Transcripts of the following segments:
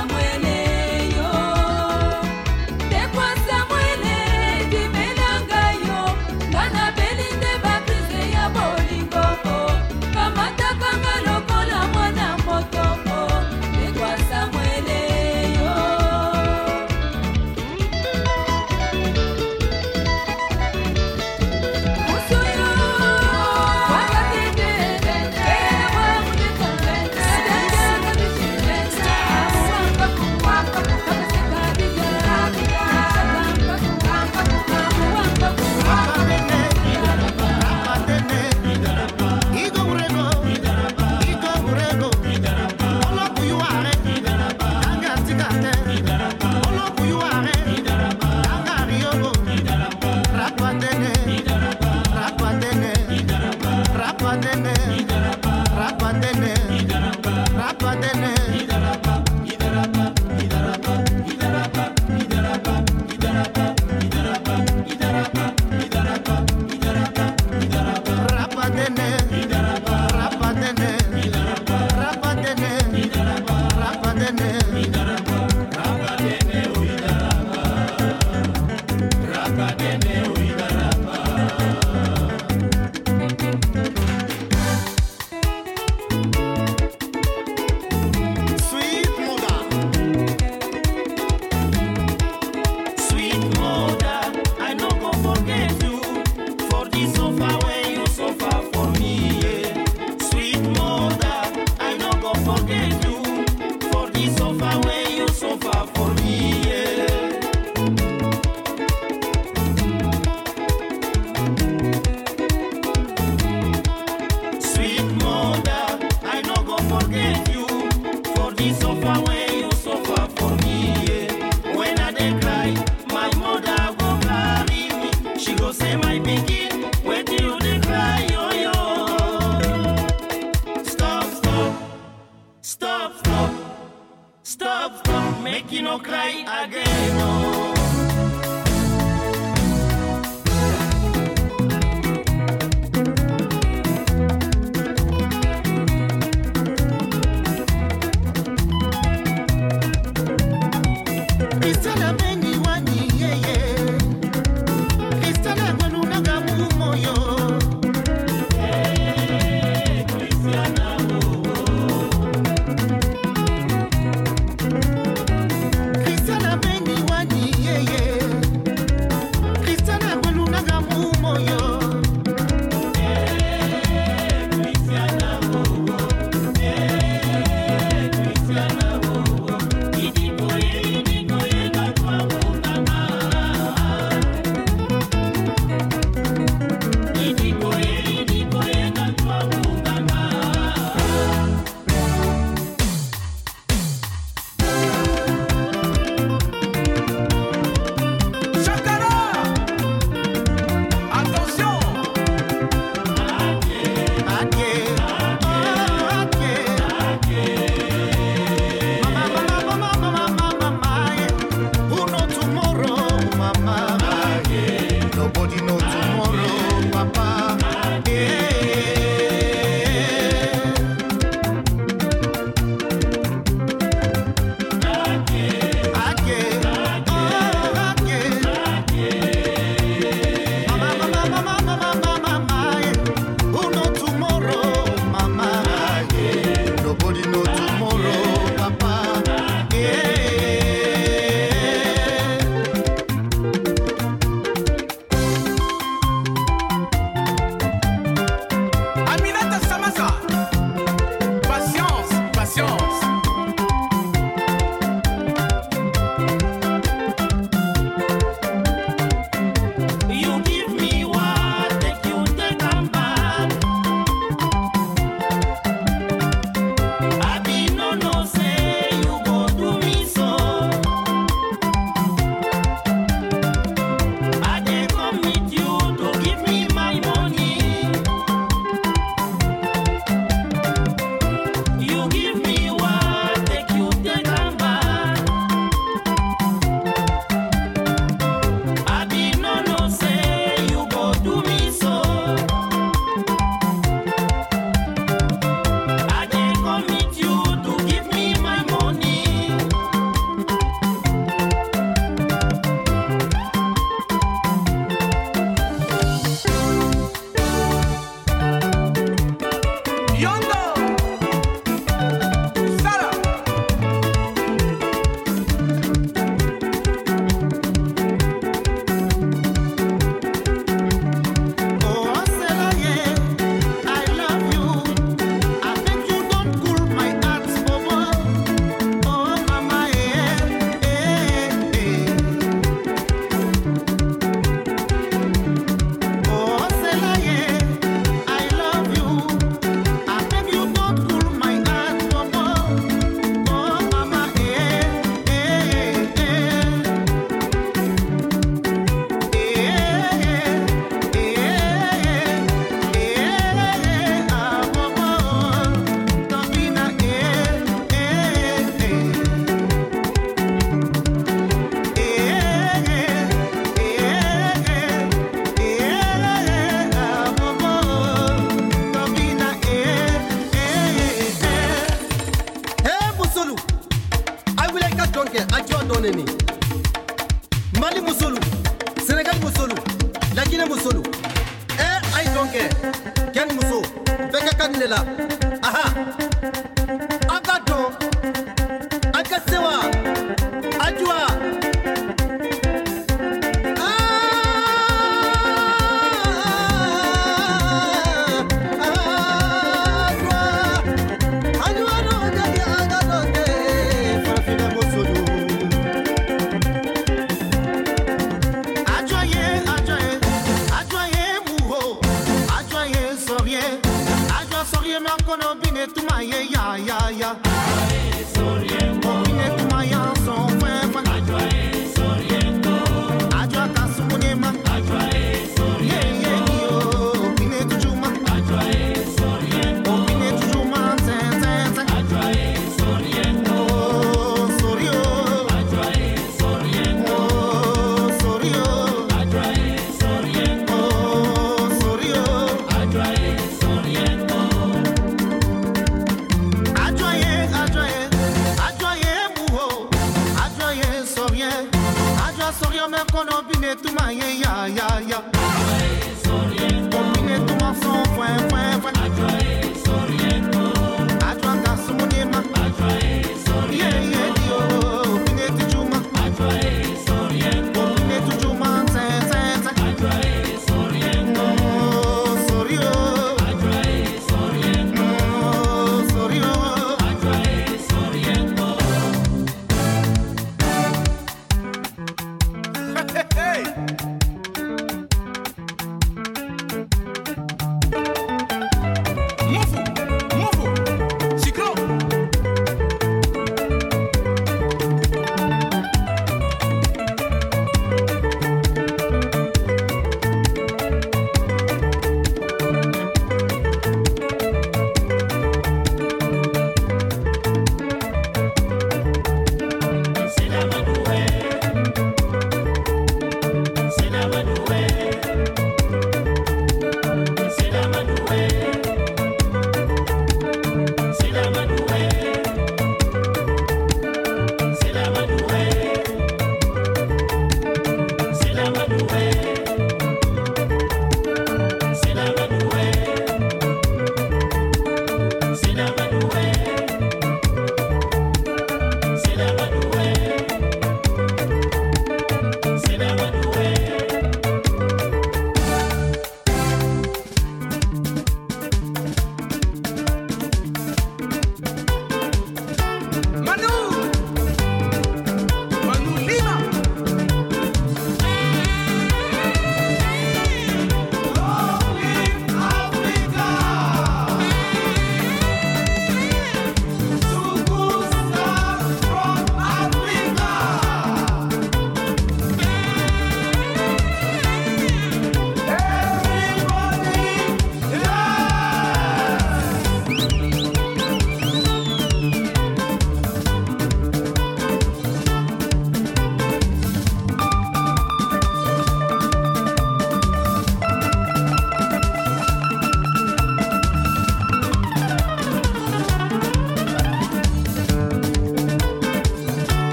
Idiko ye,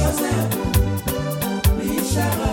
yourself. Be sure.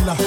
Ndondo